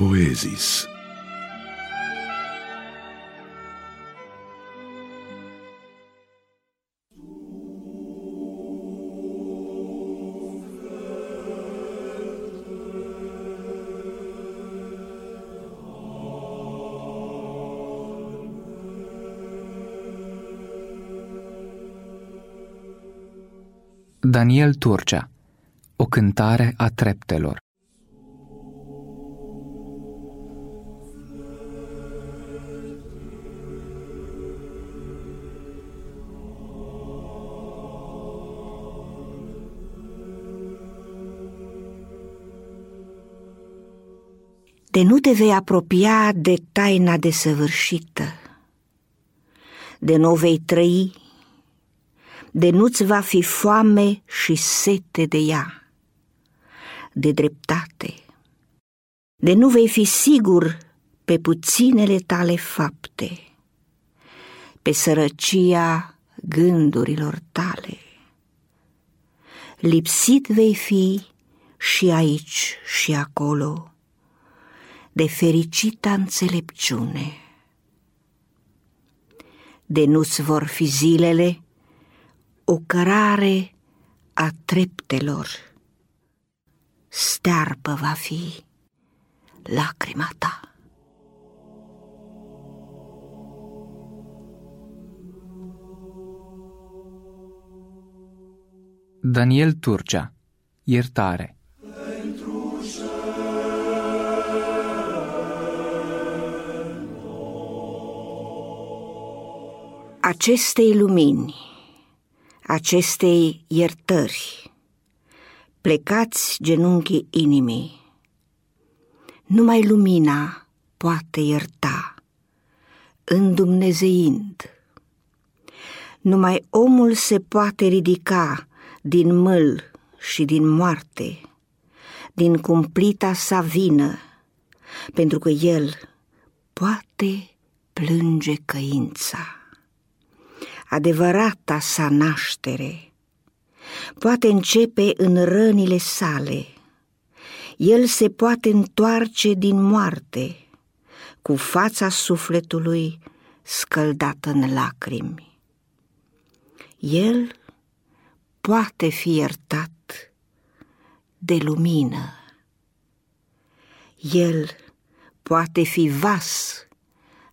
Poezis. Daniel Turcea O cântare a treptelor De nu te vei apropia de taina desăvârșită, de nu vei trăi de nu-ți va fi foame și sete de ea, de dreptate, de nu vei fi sigur pe puținele tale fapte, pe sărăcia gândurilor tale. Lipsit vei fi și aici și acolo de fericita înțelepciune. De nu-ți vor fi zilele o cărare a treptelor. Stearpă va fi lacrima ta. Daniel Turcea Iertare Acestei lumini acestei iertări. Plecați genunchii inimii. Numai lumina poate ierta, îndumnezeind. Numai omul se poate ridica din mâl și din moarte, din cumplita sa vină, pentru că el poate plânge căința adevărata sa naștere. Poate începe în rănile sale. El se poate întoarce din moarte, cu fața sufletului scăldată în lacrimi. El poate fi iertat de lumină. El poate fi vas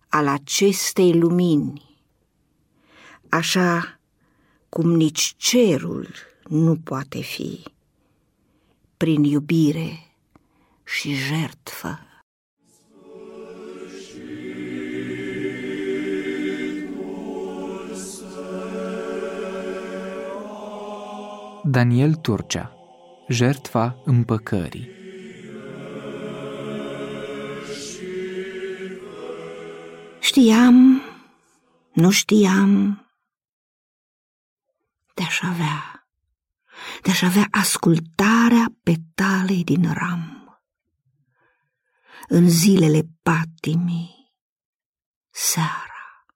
al acestei lumini așa cum nici cerul nu poate fi, prin iubire și jertfă. Daniel Turcea Jertfa împăcării Știam, nu știam, de-aș avea, de-aș avea ascultarea petalei din ram. În zilele patimii, seara,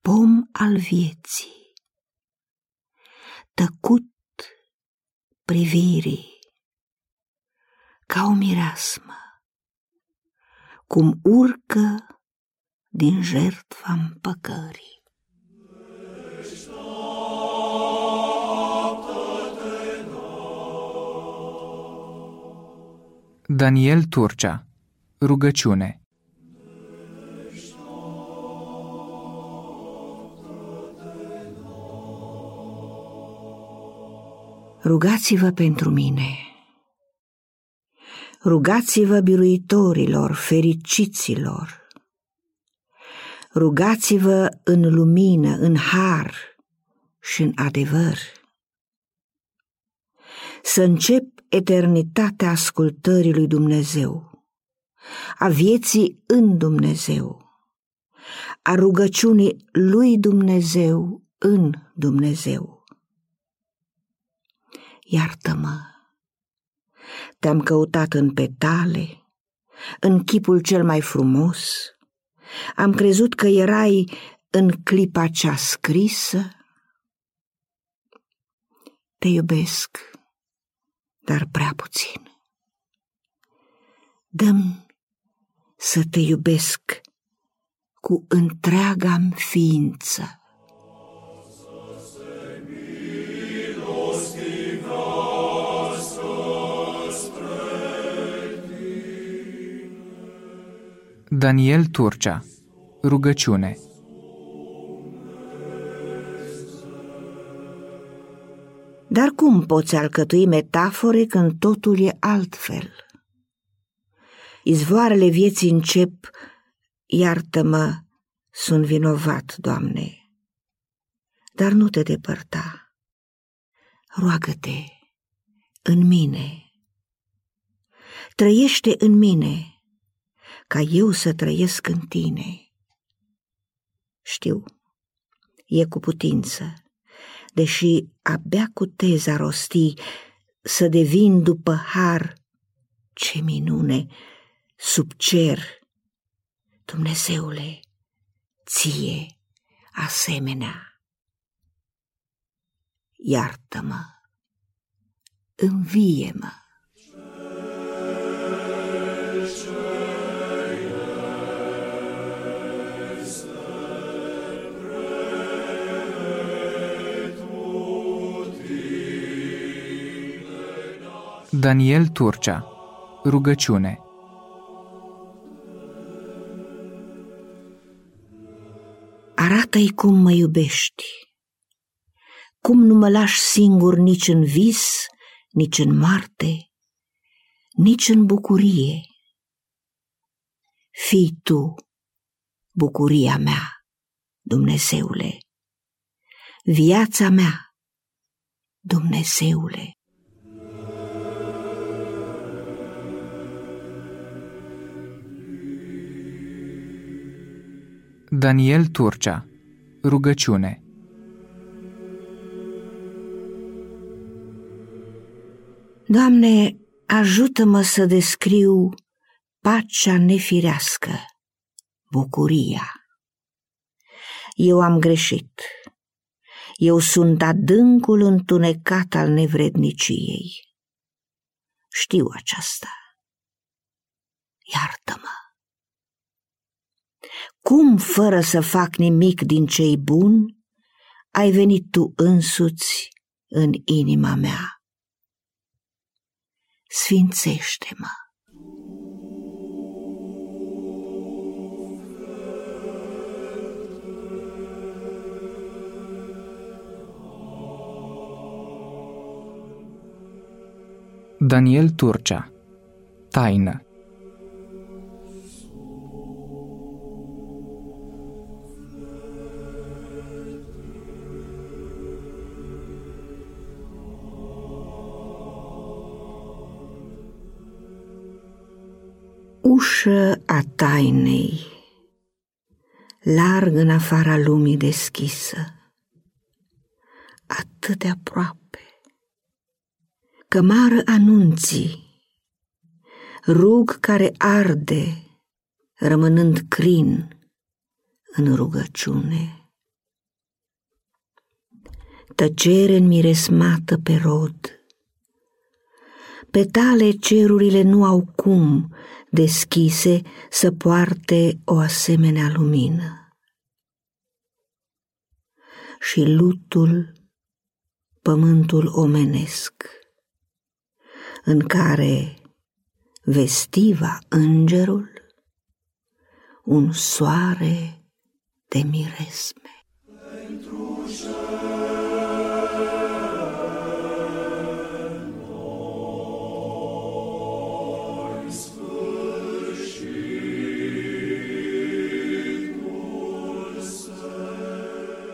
pom al vieții, tăcut privirii, ca o mireasmă, cum urcă din jertfa împăcării. Daniel Turcea Rugăciune Rugați-vă pentru mine. Rugați-vă biruitorilor, fericiților. Rugați-vă în lumină, în har și în adevăr. Să încep eternitatea ascultării lui Dumnezeu, a vieții în Dumnezeu, a rugăciunii lui Dumnezeu în Dumnezeu. Iartă-mă, te-am căutat în petale, în chipul cel mai frumos, am crezut că erai în clipa cea scrisă. Te iubesc dar prea puțin. Dăm să te iubesc cu întreaga ființă. Daniel Turcea Rugăciune Dar cum poți alcătui metafore când totul e altfel? Izvoarele vieții încep, iartă-mă, sunt vinovat, Doamne, dar nu te depărta. Roagă-te în mine, trăiește în mine, ca eu să trăiesc în tine. Știu, e cu putință, deși abia cu teza rosti să devin după har, ce minune, sub cer, Dumnezeule, ție asemenea. Iartă-mă, învie-mă. Daniel Turcea Rugăciune Arată-i cum mă iubești, cum nu mă lași singur nici în vis, nici în moarte, nici în bucurie. Fii tu bucuria mea, Dumnezeule, viața mea, Dumnezeule. Daniel Turcea Rugăciune Doamne, ajută-mă să descriu pacea nefirească, bucuria. Eu am greșit. Eu sunt adâncul întunecat al nevredniciei. Știu aceasta. Iartă-mă. Cum, fără să fac nimic din cei bun, ai venit tu însuți în inima mea? Sfințește-mă! Daniel Turcea Taină ușă a tainei, larg în afara lumii deschisă, atât de aproape, cămară anunții, rug care arde, rămânând crin în rugăciune. Tăcere miresmată pe rod, petale cerurile nu au cum deschise să poarte o asemenea lumină. Și lutul, pământul omenesc, în care vestiva îngerul un soare de miresme.